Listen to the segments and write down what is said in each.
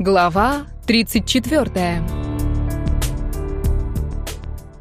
Глава 34.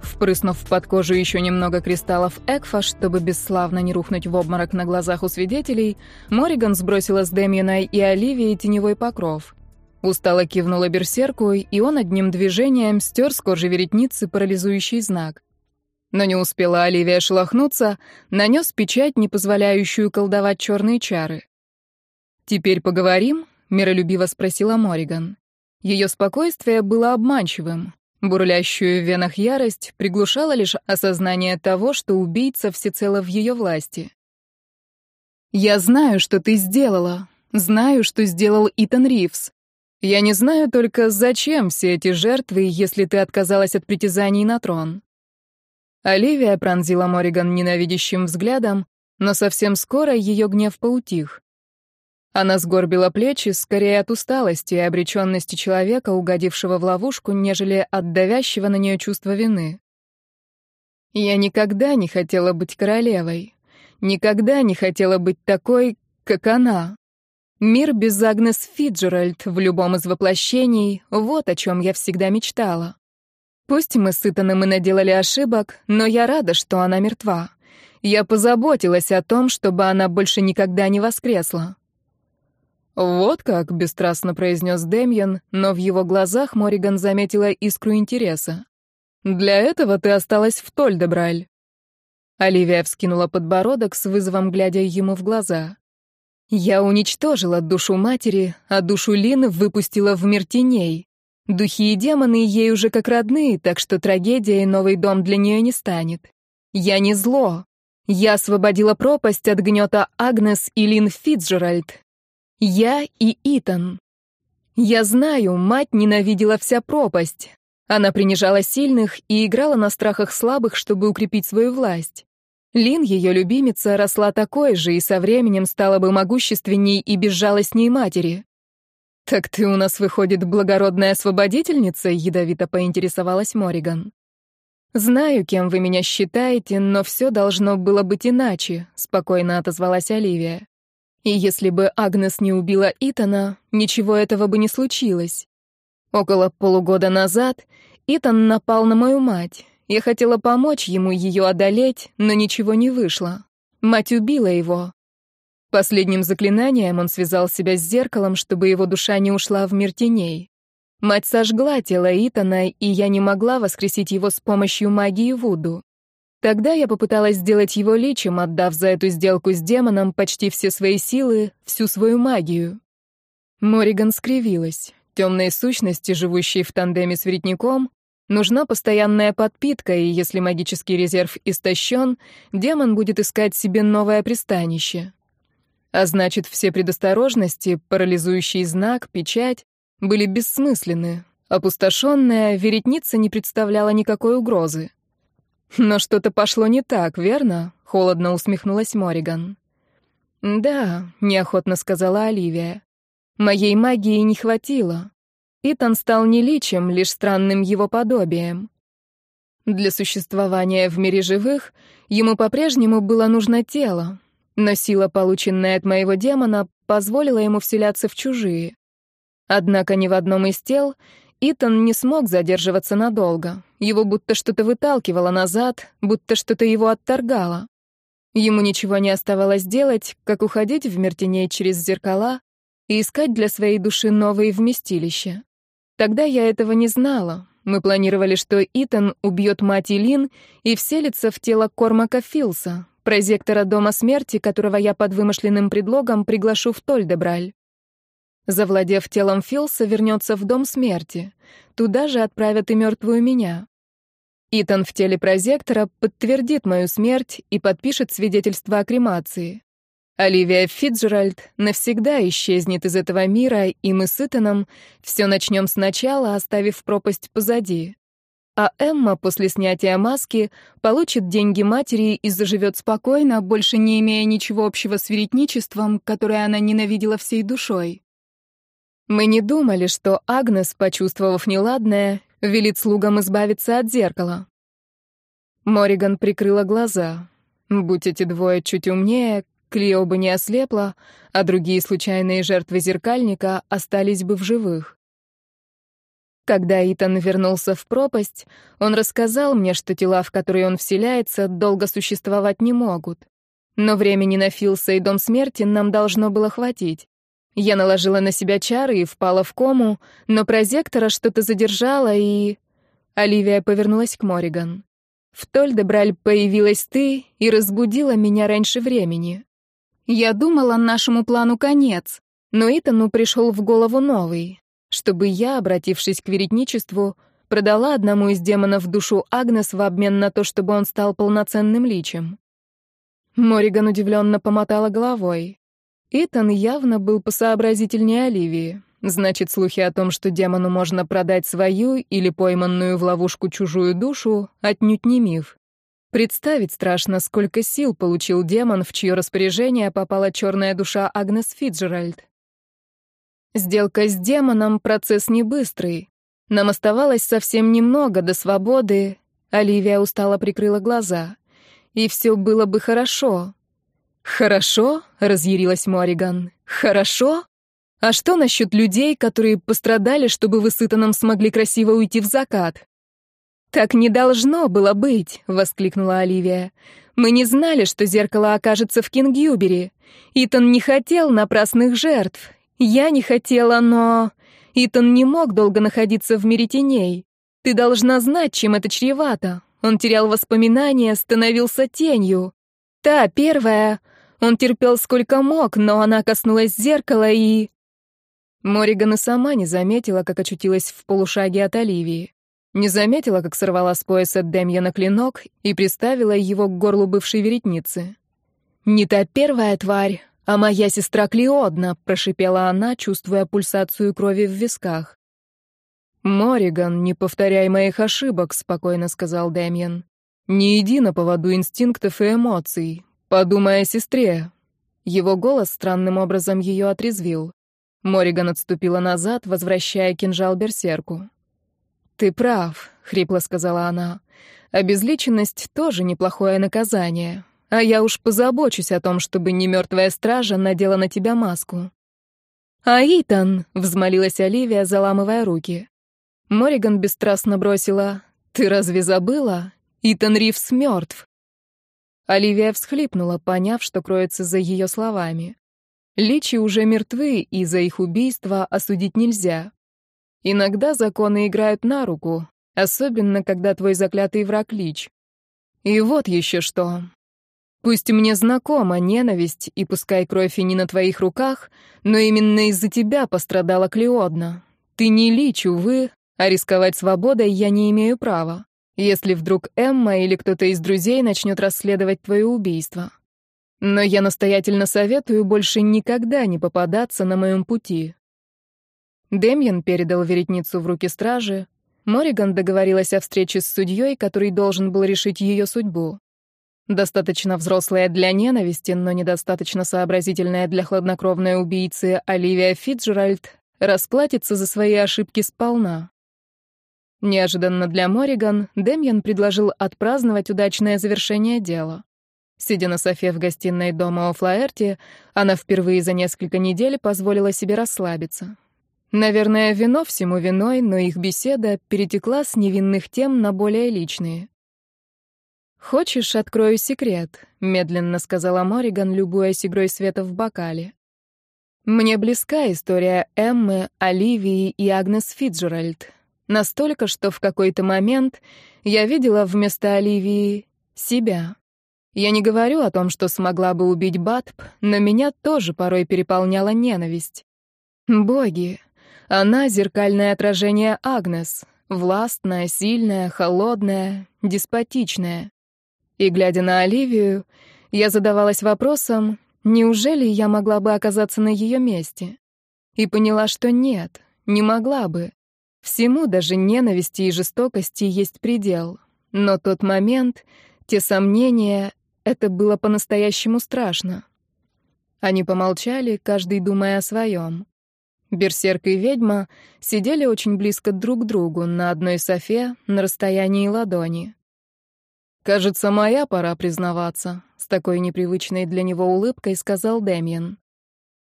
Впрыснув под кожу еще немного кристаллов Экфа, чтобы бесславно не рухнуть в обморок на глазах у свидетелей, Мориган сбросила с Демьяна и Оливии теневой покров. Устало кивнула берсерку, и он одним движением стер с кожи веретницы парализующий знак. Но не успела Оливия шелохнуться, нанес печать, не позволяющую колдовать черные чары. «Теперь поговорим?» — миролюбиво спросила Мориган. Ее спокойствие было обманчивым. Бурлящую в венах ярость приглушала лишь осознание того, что убийца всецело в ее власти. «Я знаю, что ты сделала. Знаю, что сделал Итан Ривз. Я не знаю только, зачем все эти жертвы, если ты отказалась от притязаний на трон. Оливия пронзила Мориган ненавидящим взглядом, но совсем скоро ее гнев поутих. Она сгорбила плечи скорее от усталости и обреченности человека, угодившего в ловушку, нежели от давящего на нее чувства вины. «Я никогда не хотела быть королевой. Никогда не хотела быть такой, как она. Мир без Агнес Фиджеральд в любом из воплощений — вот о чем я всегда мечтала. Пусть мы с Итаном и наделали ошибок, но я рада, что она мертва. Я позаботилась о том, чтобы она больше никогда не воскресла. «Вот как», — бесстрастно произнес Демьян, но в его глазах Мориган заметила искру интереса. «Для этого ты осталась в Тольдебраль». Оливия вскинула подбородок с вызовом, глядя ему в глаза. «Я уничтожила душу матери, а душу Лины выпустила в мир теней. Духи и демоны ей уже как родные, так что трагедия и новый дом для нее не станет. Я не зло. Я освободила пропасть от гнета Агнес и Лин Фитджеральд. Я и Итан. Я знаю, мать ненавидела вся пропасть. Она принижала сильных и играла на страхах слабых, чтобы укрепить свою власть. Лин, ее любимица, росла такой же и со временем стала бы могущественней и безжалостней матери. «Так ты у нас, выходит, благородная освободительница?» — ядовито поинтересовалась Мориган. «Знаю, кем вы меня считаете, но все должно было быть иначе», — спокойно отозвалась Оливия. «И если бы Агнес не убила Итана, ничего этого бы не случилось. Около полугода назад Итан напал на мою мать. Я хотела помочь ему ее одолеть, но ничего не вышло. Мать убила его. Последним заклинанием он связал себя с зеркалом, чтобы его душа не ушла в мир теней. Мать сожгла тело Итана, и я не могла воскресить его с помощью магии Вуду. Тогда я попыталась сделать его личем, отдав за эту сделку с демоном почти все свои силы, всю свою магию. Мориган скривилась. Темные сущности, живущие в тандеме с вредником, нужна постоянная подпитка, и если магический резерв истощен, демон будет искать себе новое пристанище. А значит, все предосторожности, парализующий знак, печать, были бессмысленны. Опустошенная веретница не представляла никакой угрозы. «Но что-то пошло не так, верно?» — холодно усмехнулась Мориган. «Да», — неохотно сказала Оливия. «Моей магии не хватило. Итан стал не личем, лишь странным его подобием. Для существования в мире живых ему по-прежнему было нужно тело, но сила, полученная от моего демона, позволила ему вселяться в чужие. Однако ни в одном из тел Итан не смог задерживаться надолго. Его будто что-то выталкивало назад, будто что-то его отторгало. Ему ничего не оставалось делать, как уходить в мир теней через зеркала и искать для своей души новые вместилища. Тогда я этого не знала. Мы планировали, что Итан убьет мать Илин и вселится в тело Кормака Филса, прозектора Дома Смерти, которого я под вымышленным предлогом приглашу в Тольдебраль. Завладев телом Филса, вернется в Дом Смерти. Туда же отправят и мертвую меня. Итан в теле прозектора подтвердит мою смерть и подпишет свидетельство о кремации. Оливия Фитджеральд навсегда исчезнет из этого мира, и мы с Итаном все начнем сначала, оставив пропасть позади. А Эмма после снятия маски получит деньги матери и заживет спокойно, больше не имея ничего общего с веретничеством, которое она ненавидела всей душой. Мы не думали, что Агнес, почувствовав неладное, велит слугам избавиться от зеркала. Мориган прикрыла глаза. Будь эти двое чуть умнее, Клео бы не ослепла, а другие случайные жертвы зеркальника остались бы в живых. Когда Итан вернулся в пропасть, он рассказал мне, что тела, в которые он вселяется, долго существовать не могут. Но времени на Филса и Дом Смерти нам должно было хватить. Я наложила на себя чары и впала в кому, но прозектора что-то задержала и... Оливия повернулась к Мориган. В Тольдебраль появилась ты и разбудила меня раньше времени. Я думала, нашему плану конец, но Итану пришел в голову новый, чтобы я, обратившись к веретничеству, продала одному из демонов душу Агнес в обмен на то, чтобы он стал полноценным личем. Мориган удивленно помотала головой. Итан явно был посообразительнее Оливии. Значит, слухи о том, что демону можно продать свою или пойманную в ловушку чужую душу, отнюдь не миф. Представить страшно, сколько сил получил демон, в чье распоряжение попала черная душа Агнес Фиджеральд. Сделка с демоном — процесс не быстрый. Нам оставалось совсем немного до свободы. Оливия устало прикрыла глаза. И все было бы хорошо. «Хорошо?» — разъярилась Мориган. «Хорошо? А что насчет людей, которые пострадали, чтобы вы с Итаном смогли красиво уйти в закат?» «Так не должно было быть!» — воскликнула Оливия. «Мы не знали, что зеркало окажется в Кингюбере. Итан не хотел напрасных жертв. Я не хотела, но... Итан не мог долго находиться в мире теней. Ты должна знать, чем это чревато. Он терял воспоминания, становился тенью. Та, первая, он терпел сколько мог, но она коснулась зеркала и... Мориган и сама не заметила, как очутилась в полушаге от Оливии. Не заметила, как сорвала с пояса Демьяна клинок и приставила его к горлу бывшей веретницы. «Не та первая тварь, а моя сестра Клеодна», — прошипела она, чувствуя пульсацию крови в висках. «Мориган, не повторяй моих ошибок», — спокойно сказал Демьян. «Не иди на поводу инстинктов и эмоций. «Подумай о сестре». Его голос странным образом ее отрезвил. Мориган отступила назад, возвращая кинжал берсерку. «Ты прав», — хрипло сказала она. «Обезличенность тоже неплохое наказание. А я уж позабочусь о том, чтобы не мертвая стража надела на тебя маску». «А Итан!» — взмолилась Оливия, заламывая руки. Мориган бесстрастно бросила. «Ты разве забыла? Итан Ривс мертв. Оливия всхлипнула, поняв, что кроется за ее словами. Личи уже мертвы, и за их убийство осудить нельзя. Иногда законы играют на руку, особенно когда твой заклятый враг Лич. И вот еще что. Пусть мне знакома ненависть, и пускай кровь и не на твоих руках, но именно из-за тебя пострадала Клеодна. Ты не Лич, увы, а рисковать свободой я не имею права если вдруг Эмма или кто-то из друзей начнет расследовать твое убийство. Но я настоятельно советую больше никогда не попадаться на моем пути. Демьян передал веретницу в руки стражи. Мориган договорилась о встрече с судьей, который должен был решить ее судьбу. Достаточно взрослая для ненависти, но недостаточно сообразительная для хладнокровной убийцы Оливия Фитджеральд расплатится за свои ошибки сполна. Неожиданно для Мориган Демьян предложил отпраздновать удачное завершение дела. Сидя на софе в гостиной дома о Флаэрте, она впервые за несколько недель позволила себе расслабиться. Наверное, вино всему виной, но их беседа перетекла с невинных тем на более личные. «Хочешь, открою секрет?» — медленно сказала Мориган, любуясь игрой света в бокале. «Мне близка история Эммы, Оливии и Агнес Фитджеральд. Настолько, что в какой-то момент я видела вместо Оливии себя. Я не говорю о том, что смогла бы убить Батб, но меня тоже порой переполняла ненависть. Боги. Она — зеркальное отражение Агнес. Властная, сильная, холодная, деспотичная. И, глядя на Оливию, я задавалась вопросом, неужели я могла бы оказаться на ее месте? И поняла, что нет, не могла бы. Всему, даже ненависти и жестокости, есть предел. Но тот момент, те сомнения, это было по-настоящему страшно. Они помолчали, каждый думая о своем. Берсерк и ведьма сидели очень близко друг к другу, на одной софе, на расстоянии ладони. «Кажется, моя пора признаваться», — с такой непривычной для него улыбкой сказал Дэмиен.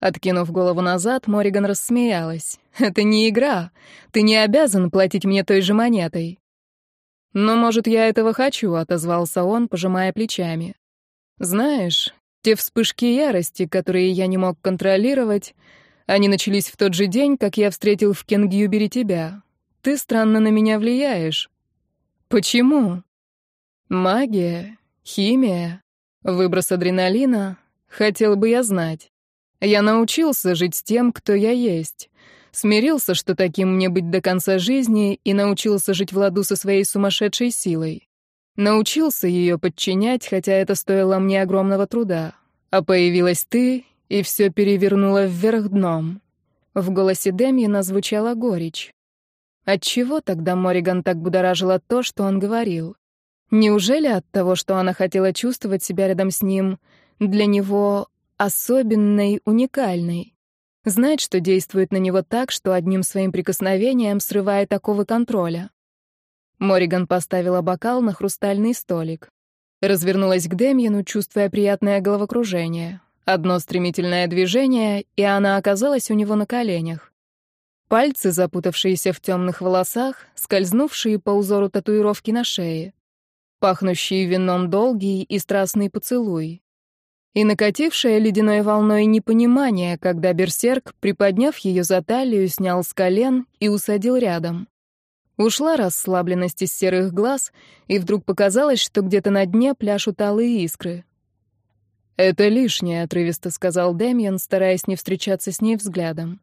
Откинув голову назад, Мориган рассмеялась. «Это не игра. Ты не обязан платить мне той же монетой». «Но, может, я этого хочу», — отозвался он, пожимая плечами. «Знаешь, те вспышки ярости, которые я не мог контролировать, они начались в тот же день, как я встретил в Кенгюбере тебя. Ты странно на меня влияешь». «Почему?» «Магия, химия, выброс адреналина. Хотел бы я знать. Я научился жить с тем, кто я есть. Смирился, что таким мне быть до конца жизни, и научился жить в ладу со своей сумасшедшей силой. Научился ее подчинять, хотя это стоило мне огромного труда. А появилась ты, и все перевернуло вверх дном. В голосе Демьена звучала горечь. Отчего тогда Мориган так будоражила то, что он говорил? Неужели от того, что она хотела чувствовать себя рядом с ним, для него особенной, уникальной? Знать, что действует на него так, что одним своим прикосновением срывает такого контроля. Мориган поставила бокал на хрустальный столик. Развернулась к Демьяну, чувствуя приятное головокружение. Одно стремительное движение, и она оказалась у него на коленях. Пальцы, запутавшиеся в темных волосах, скользнувшие по узору татуировки на шее. Пахнущий вином долгий и страстный поцелуй и накатившее ледяной волной непонимание, когда берсерк, приподняв ее за талию, снял с колен и усадил рядом. Ушла расслабленность из серых глаз, и вдруг показалось, что где-то на дне пляшут алые искры. «Это лишнее», — отрывисто сказал Дэмиан, стараясь не встречаться с ней взглядом.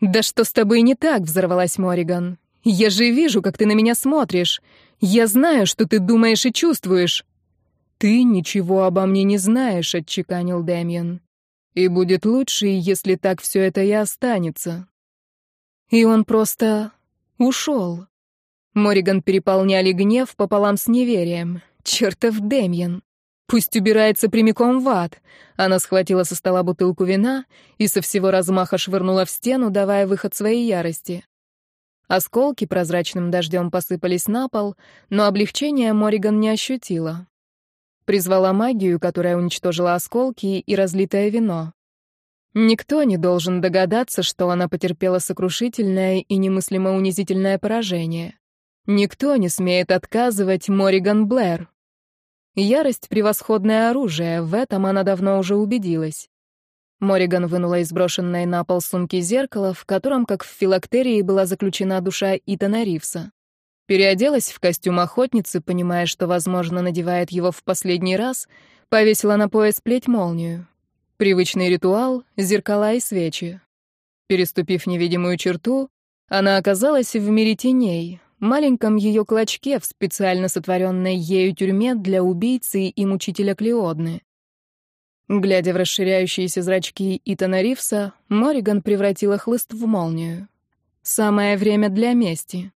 «Да что с тобой не так?» — взорвалась Мориган. «Я же вижу, как ты на меня смотришь. Я знаю, что ты думаешь и чувствуешь». «Ты ничего обо мне не знаешь», — отчеканил Дэмиан. «И будет лучше, если так все это и останется». И он просто ушел. Мориган переполняли гнев пополам с неверием. Чертов Дэмиан. Пусть убирается прямиком в ад. Она схватила со стола бутылку вина и со всего размаха швырнула в стену, давая выход своей ярости. Осколки прозрачным дождем посыпались на пол, но облегчения Мориган не ощутила. Призвала магию, которая уничтожила осколки и разлитое вино. Никто не должен догадаться, что она потерпела сокрушительное и немыслимо унизительное поражение. Никто не смеет отказывать Мориган Блэр. Ярость — превосходное оружие, в этом она давно уже убедилась. Мориган вынула из брошенной на пол сумки зеркало, в котором, как в филактерии, была заключена душа Итана Ривса. Переоделась в костюм охотницы, понимая, что, возможно, надевает его в последний раз, повесила на пояс плеть молнию. Привычный ритуал — зеркала и свечи. Переступив невидимую черту, она оказалась в мире теней, маленьком ее клочке в специально сотворенной ею тюрьме для убийцы и мучителя Клеодны. Глядя в расширяющиеся зрачки Итана Ривса, Мориган превратила хлыст в молнию. Самое время для мести.